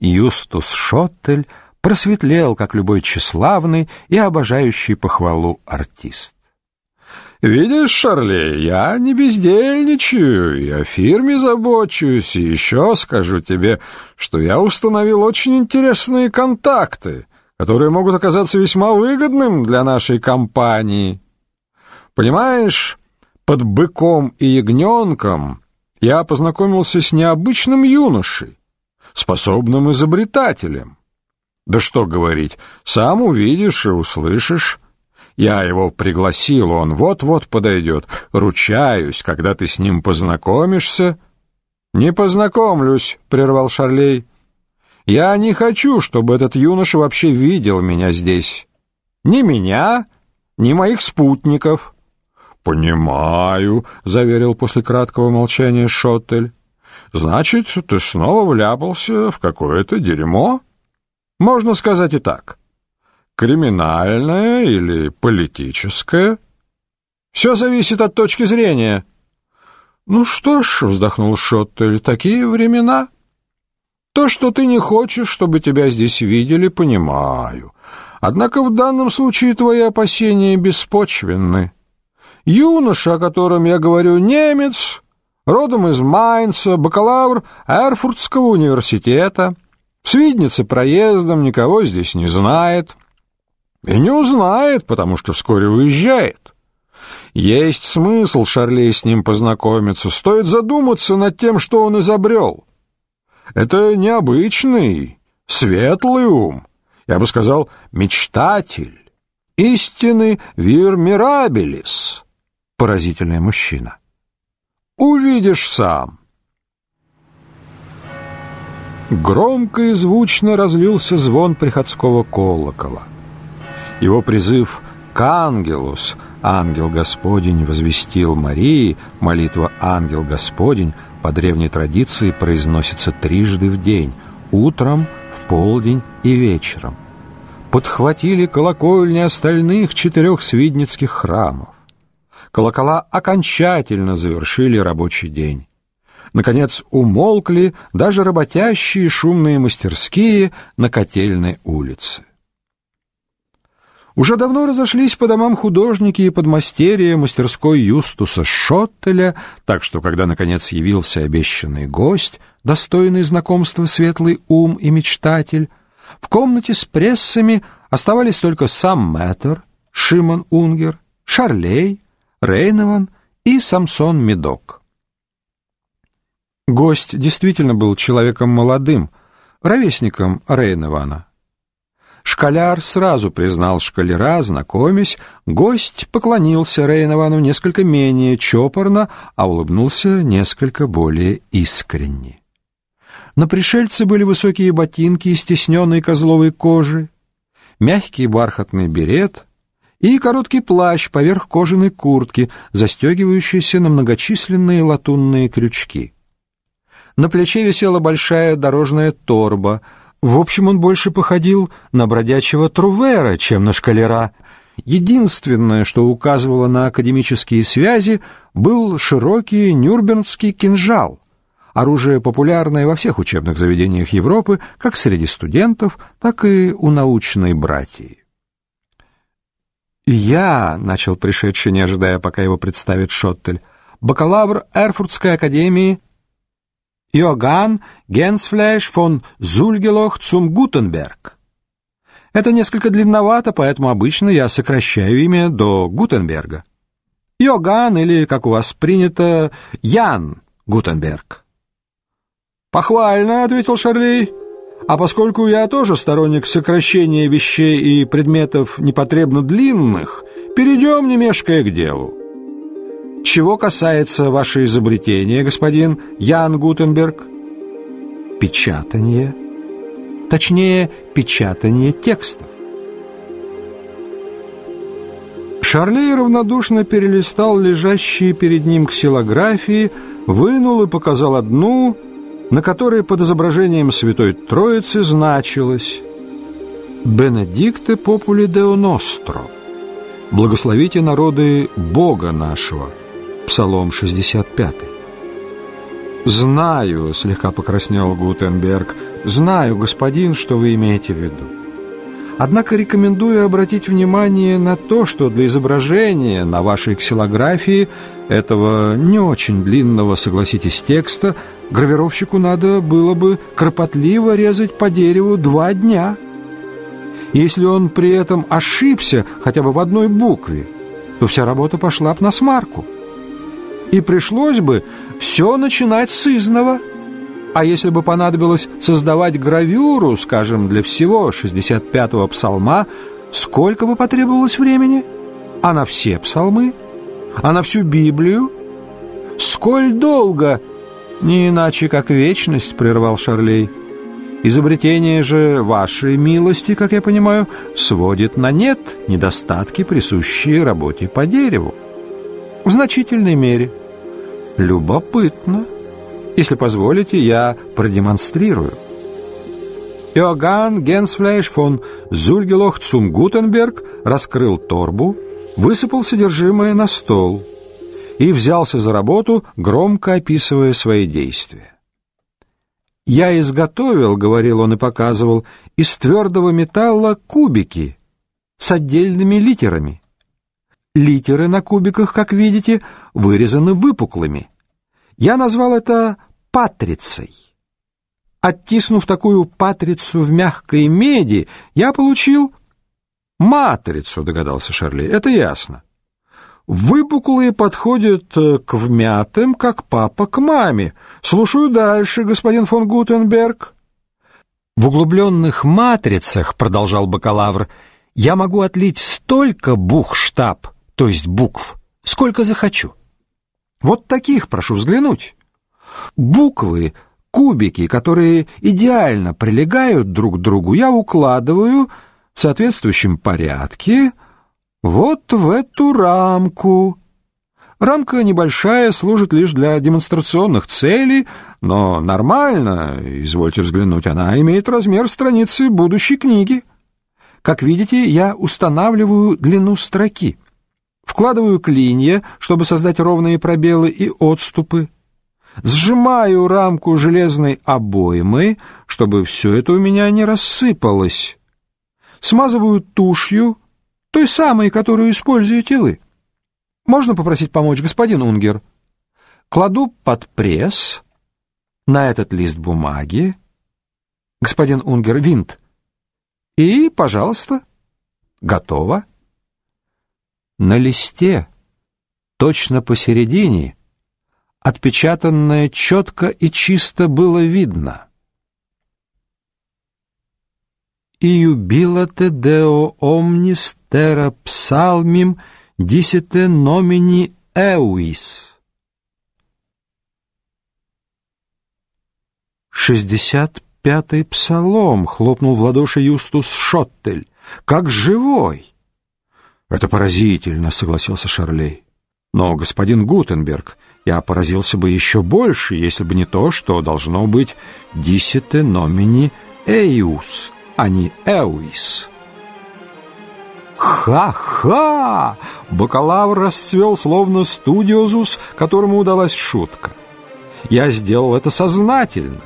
Юстус Шоттель просветлел, как любой тщеславный и обожающий похвалу артист. «Видишь, Шарли, я не бездельничаю, и о фирме забочусь, и еще скажу тебе, что я установил очень интересные контакты, которые могут оказаться весьма выгодным для нашей компании. Понимаешь, под быком и ягненком я познакомился с необычным юношей, способным изобретателем. Да что говорить, сам увидишь и услышишь». Я его пригласил, он вот-вот подойдет. Ручаюсь, когда ты с ним познакомишься...» «Не познакомлюсь», — прервал Шарлей. «Я не хочу, чтобы этот юноша вообще видел меня здесь. Ни меня, ни моих спутников». «Понимаю», — заверил после краткого молчания Шоттель. «Значит, ты снова вляпался в какое-то дерьмо?» «Можно сказать и так криминальное или политическое? Все зависит от точки зрения. Ну что ж, вздохнул Шоттель, такие времена. То, что ты не хочешь, чтобы тебя здесь видели, понимаю. Однако в данном случае твои опасения беспочвенны. Юноша, о котором я говорю, немец, родом из Майнца, бакалавр Эрфуртского университета, в Свиднице проездом, никого здесь не знает. И не узнает, потому что вскоре уезжает. Есть смысл Шарлей с ним познакомиться, стоит задуматься над тем, что он изобрел. Это необычный, светлый ум, я бы сказал, мечтатель, истинный вир мирабелис, поразительный мужчина. Увидишь сам. Громко и звучно разлился звон приходского колокола. Его призыв к ангелус, ангел Господень возвестил Марии, молитва ангел Господень по древней традиции произносится трижды в день, утром, в полдень и вечером. Подхватили колокольни остальных четырех свидницких храмов. Колокола окончательно завершили рабочий день. Наконец умолкли даже работящие шумные мастерские на Котельной улице. Уже давно разошлись по домам художники и подмастерья мастерской Юстуса Шоттеля, так что, когда, наконец, явился обещанный гость, достойный знакомства светлый ум и мечтатель, в комнате с прессами оставались только сам Мэттер, Шимон Унгер, Шарлей, Рейнован и Самсон Медок. Гость действительно был человеком молодым, ровесником Рейнована. Школяр сразу признал школяра, знакомясь, гость поклонился Рейновану несколько менее чопорно, а улыбнулся несколько более искренне. На пришельце были высокие ботинки из стесненной козловой кожи, мягкий бархатный берет и короткий плащ поверх кожаной куртки, застегивающийся на многочисленные латунные крючки. На плече висела большая дорожная торба — в общем, он больше походил на бродячего трувера, чем на шкалера. Единственное, что указывало на академические связи, был широкий нюрнбергский кинжал, оружие популярное во всех учебных заведениях Европы, как среди студентов, так и у научной братьи. «Я», — начал пришедший, не ожидая, пока его представит Шоттель, «бакалавр Эрфуртской академии Иоганн Генсфлейш фон Зульгелох zum Гутенберг. Это несколько длинновато, поэтому обычно я сокращаю имя до Гутенберга. Иоганн или, как у вас принято, Ян Гутенберг. «Похвально», — ответил Шарлей. «А поскольку я тоже сторонник сокращения вещей и предметов непотребно длинных, перейдем, не мешкая, к делу. Чего касается ваше изобретения, господин Ян Гутенберг? Печатание. Точнее, печатание текстов. Шарлей равнодушно перелистал лежащие перед ним ксилографии, вынул и показал одну, на которой под изображением Святой Троицы значилось «Бенедикте попули део ностро» «Благословите народы Бога нашего», Псалом 65. «Знаю», — слегка покраснел Гутенберг, Знаю, господин, что вы имеете в виду. Однако рекомендую обратить внимание на то, что для изображения на вашей ксилографии этого не очень длинного, согласитесь, текста гравировщику надо было бы кропотливо резать по дереву два дня. Если он при этом ошибся хотя бы в одной букве, то вся работа пошла бы на смарку. И пришлось бы все начинать с изного – а если бы понадобилось создавать гравюру, скажем, для всего 65-го псалма, сколько бы потребовалось времени? А на все псалмы? А на всю Библию? Сколь долго? Не иначе, как вечность, прервал Шарлей. Изобретение же вашей милости, как я понимаю, сводит на нет недостатки, присущие работе по дереву. В значительной мере. Любопытно. Если позволите, я продемонстрирую. Иоганн Генсфлейш фон Зульгелох цум Гутенберг раскрыл торбу, высыпал содержимое на стол и взялся за работу, громко описывая свои действия. «Я изготовил, — говорил он и показывал, — из твердого металла кубики с отдельными литерами. Литеры на кубиках, как видите, вырезаны выпуклыми. Я назвал это патрицей. Оттиснув такую патрицу в мягкой меди, я получил матрицу, догадался Шарли. Это ясно. Выпуклые подходят э, к вмятым, как папа к маме. Слушаю дальше, господин фон Гутенберг. В углубленных матрицах, продолжал бакалавр, я могу отлить столько бухштаб, то есть букв, сколько захочу. Вот таких прошу взглянуть. Буквы, кубики, которые идеально прилегают друг к другу, я укладываю в соответствующем порядке вот в эту рамку. Рамка небольшая, служит лишь для демонстрационных целей, но нормально, извольте взглянуть, она имеет размер страницы будущей книги. Как видите, я устанавливаю длину строки. Вкладываю клинья, чтобы создать ровные пробелы и отступы. Сжимаю рамку железной обоймы, чтобы все это у меня не рассыпалось. Смазываю тушью, той самой, которую используете вы. Можно попросить помочь, господин Унгер? Кладу под пресс на этот лист бумаги. Господин Унгер, винт. И, пожалуйста, готово. На листе, точно посередине, отпечатанное четко и чисто было видно. «Иубилате део омнис тера псалмим дисите номини эуис». «Шестьдесят пятый псалом!» — хлопнул в ладоши Юстус Шоттель. «Как живой!» «Это поразительно», — согласился Шарлей. «Но, господин Гутенберг, я поразился бы еще больше, если бы не то, что должно быть «дисите номини эйус», а не «эуис». «Ха-ха!» Бакалавр расцвел, словно студиозус, которому удалась шутка. «Я сделал это сознательно,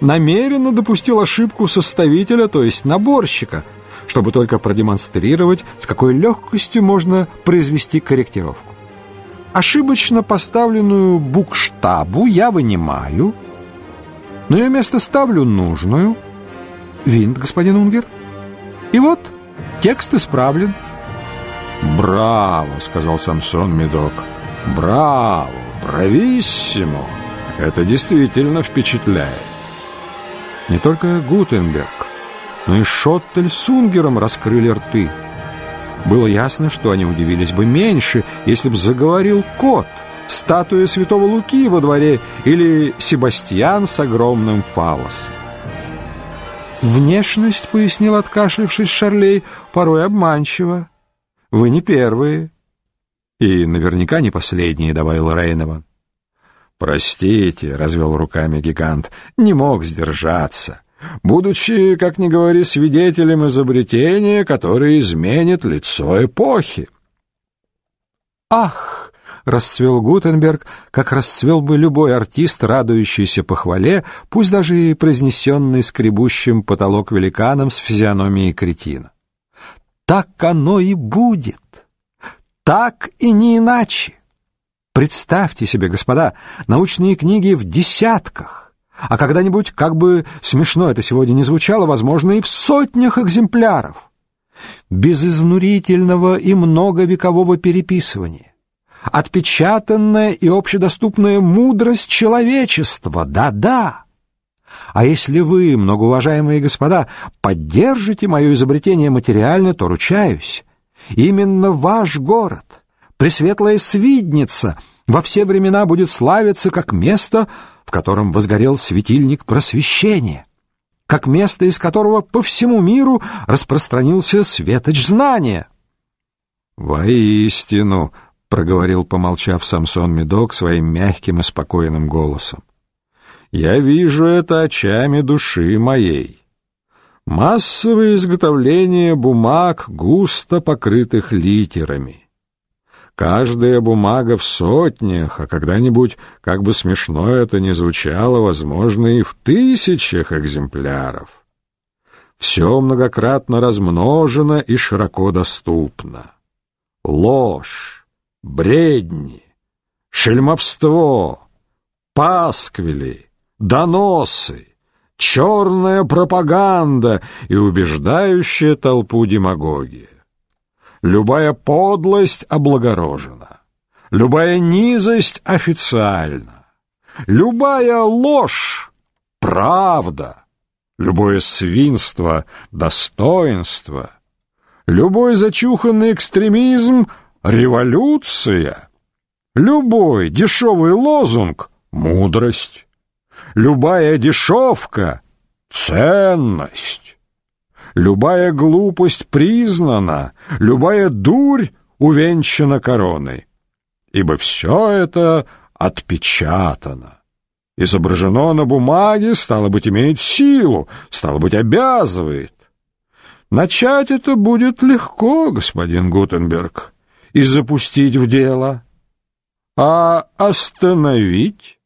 намеренно допустил ошибку составителя, то есть наборщика» чтобы только продемонстрировать, с какой легкостью можно произвести корректировку. Ошибочно поставленную букштабу я вынимаю, на ее место ставлю нужную, винт, господин Унгер, и вот текст исправлен. «Браво!» — сказал Самсон Медок. «Браво! Брависсимо! Это действительно впечатляет!» Не только Гутенберг, но и Шоттель с Унгером раскрыли рты. Было ясно, что они удивились бы меньше, если бы заговорил кот, статуя святого Луки во дворе или Себастьян с огромным фалос. «Внешность», — пояснил откашлившись Шарлей, — «порой обманчива. Вы не первые». «И наверняка не последние», — добавил Рейнова. «Простите», — развел руками гигант, — «не мог сдержаться» будучи, как ни говори, свидетелем изобретения, которое изменит лицо эпохи. «Ах!» — расцвел Гутенберг, как расцвел бы любой артист, радующийся похвале, пусть даже и произнесенный скребущим потолок великаном с физиономией кретина. Так оно и будет. Так и не иначе. Представьте себе, господа, научные книги в десятках, а когда-нибудь, как бы смешно это сегодня не звучало, возможно, и в сотнях экземпляров. Без изнурительного и многовекового переписывания. Отпечатанная и общедоступная мудрость человечества, да-да. А если вы, многоуважаемые господа, поддержите мое изобретение материально, то ручаюсь. Именно ваш город — Пресветлая Свидница во все времена будет славиться как место, в котором возгорел светильник просвещения, как место, из которого по всему миру распространился светоч знания. «Воистину», — проговорил, помолчав Самсон Медок своим мягким и спокойным голосом, «я вижу это очами души моей». Массовое изготовление бумаг, густо покрытых литерами — Каждая бумага в сотнях, а когда-нибудь, как бы смешно это ни звучало, возможно, и в тысячах экземпляров. Все многократно размножено и широко доступно. Ложь, бредни, шельмовство, пасквили, доносы, черная пропаганда и убеждающая толпу демагогия. Любая подлость облагорожена, любая низость официальна, любая ложь — правда, любое свинство — достоинство, любой зачуханный экстремизм — революция, любой дешевый лозунг — мудрость, любая дешевка — ценность. Любая глупость признана, любая дурь увенчана короной, ибо все это отпечатано. Изображено на бумаге, стало быть, имеет силу, стало быть, обязывает. Начать это будет легко, господин Гутенберг, и запустить в дело. А остановить?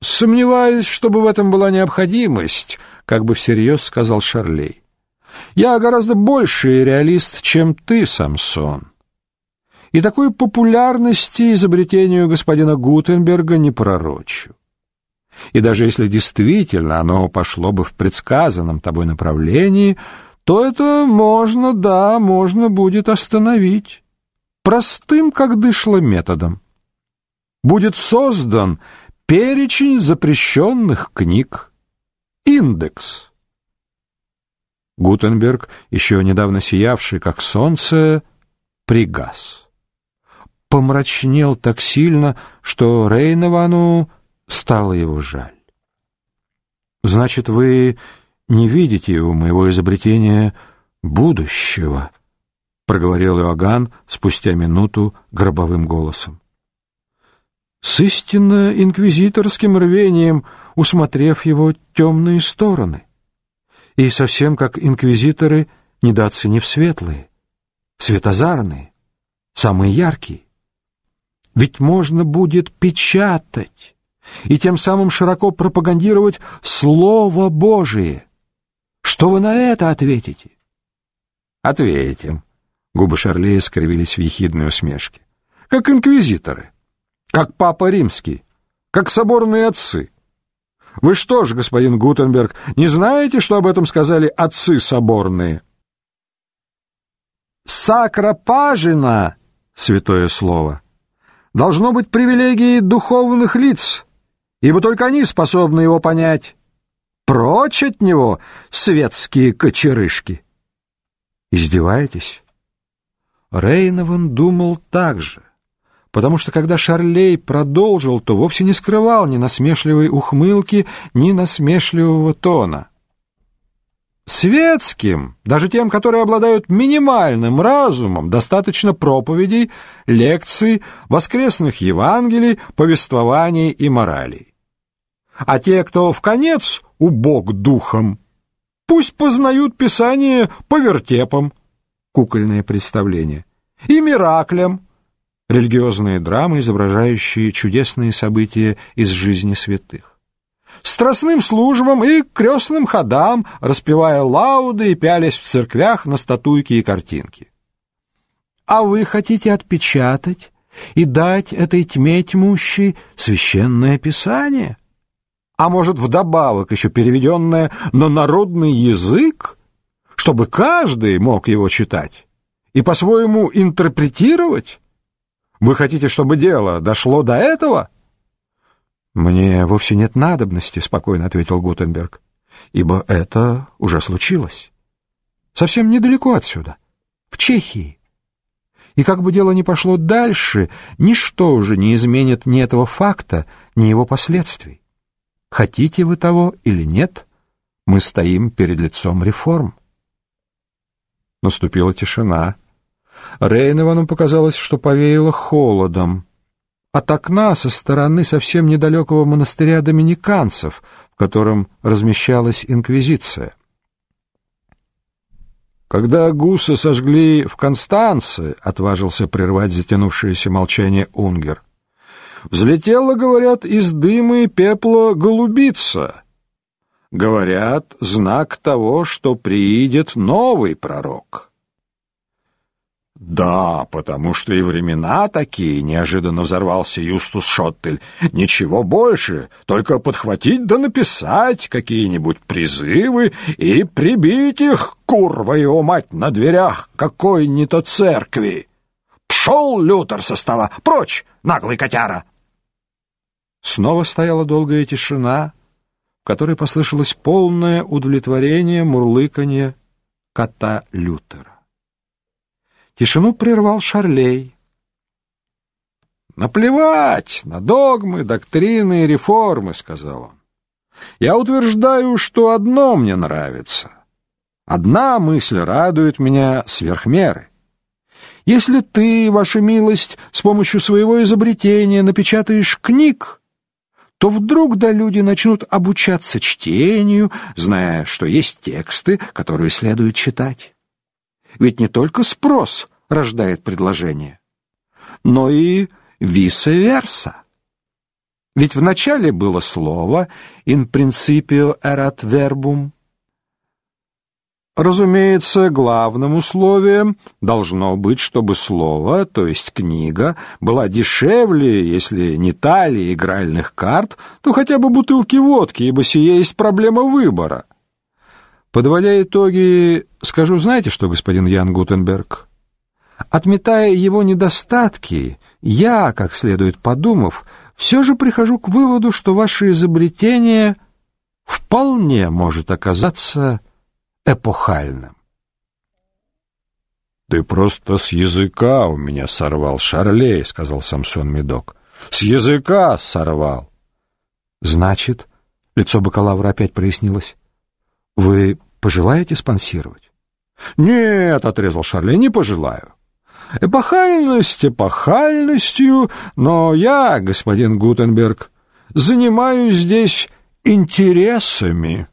Сомневаюсь, чтобы в этом была необходимость, как бы всерьез сказал Шарлей. Я гораздо больший реалист, чем ты, Самсон. И такой популярности изобретению господина Гутенберга не пророчу. И даже если действительно оно пошло бы в предсказанном тобой направлении, то это можно, да, можно будет остановить. Простым, как дышло, методом. Будет создан перечень запрещенных книг индекс. Гутенберг, еще недавно сиявший как солнце, пригас. Помрачнел так сильно, что Рейновану стало его жаль. «Значит, вы не видите у моего изобретения будущего», — проговорил Иоганн спустя минуту гробовым голосом. С истинно инквизиторским рвением — усмотрев его темные стороны. И совсем как инквизиторы, недооценив светлые, светозарные, самые яркие. Ведь можно будет печатать и тем самым широко пропагандировать Слово Божие. Что вы на это ответите? Ответим. Губы Шарлея скривились в ехидной усмешке. Как инквизиторы, как Папа Римский, как соборные отцы. Вы что ж, господин Гутенберг, не знаете, что об этом сказали отцы соборные? Сакропажина, святое слово, должно быть привилегией духовных лиц, ибо только они способны его понять. Прочь от него светские кочерышки. Издеваетесь? Рейнован думал так же потому что когда Шарлей продолжил, то вовсе не скрывал ни насмешливой ухмылки, ни насмешливого тона. Светским, даже тем, которые обладают минимальным разумом, достаточно проповедей, лекций, воскресных Евангелий, повествований и моралей. А те, кто в конец убог духом, пусть познают Писание по вертепам, кукольное представление, и мираклям, религиозные драмы, изображающие чудесные события из жизни святых. Страстным службам и крестным ходам, распевая лауды и пялясь в церквях на статуйки и картинки. А вы хотите отпечатать и дать этой тьме тьмущей священное писание? А может, вдобавок еще переведенное на народный язык, чтобы каждый мог его читать и по-своему интерпретировать? Вы хотите, чтобы дело дошло до этого? Мне вовсе нет надобности, спокойно ответил Гутенберг, ибо это уже случилось. Совсем недалеко отсюда, в Чехии. И как бы дело ни пошло дальше, ничто уже не изменит ни этого факта, ни его последствий. Хотите вы того или нет, мы стоим перед лицом реформ. Наступила тишина. Рейновану показалось, что повеяло холодом. От окна со стороны совсем недалекого монастыря доминиканцев, в котором размещалась инквизиция. Когда гуса сожгли в Констанце, отважился прервать затянувшееся молчание Унгер. Взлетела, говорят, из дыма и пепла голубица. Говорят, знак того, что приидет новый пророк. «Да, потому что и времена такие», — неожиданно взорвался Юстус Шоттель. «Ничего больше, только подхватить да написать какие-нибудь призывы и прибить их, курва его мать, на дверях какой-нибудь церкви. Пшел Лютер со стола, прочь, наглый котяра!» Снова стояла долгая тишина, в которой послышалось полное удовлетворение мурлыканье кота Лютера. Тишину прервал Шарлей. «Наплевать на догмы, доктрины и реформы», — сказал он. «Я утверждаю, что одно мне нравится. Одна мысль радует меня сверх меры. Если ты, ваша милость, с помощью своего изобретения напечатаешь книг, то вдруг да люди начнут обучаться чтению, зная, что есть тексты, которые следует читать. Ведь не только спрос рождает предложение, но и vice-versa. Ведь вначале было слово in principio erat verbum. Разумеется, главным условием должно быть, чтобы слово, то есть книга, была дешевле, если не талии игральных карт, то хотя бы бутылки водки, ибо сие есть проблема выбора. Подводя итоги, скажу, знаете что, господин Ян Гутенберг? Отметая его недостатки, я, как следует подумав, все же прихожу к выводу, что ваше изобретение вполне может оказаться эпохальным. «Ты просто с языка у меня сорвал, Шарлей», — сказал Самсон Медок. «С языка сорвал». «Значит...» — лицо бакалавра опять прояснилось. Вы пожелаете спонсировать? Нет, отрезал Шарле, не пожелаю. Эпохальность эпохальностью, но я, господин Гутенберг, занимаюсь здесь интересами.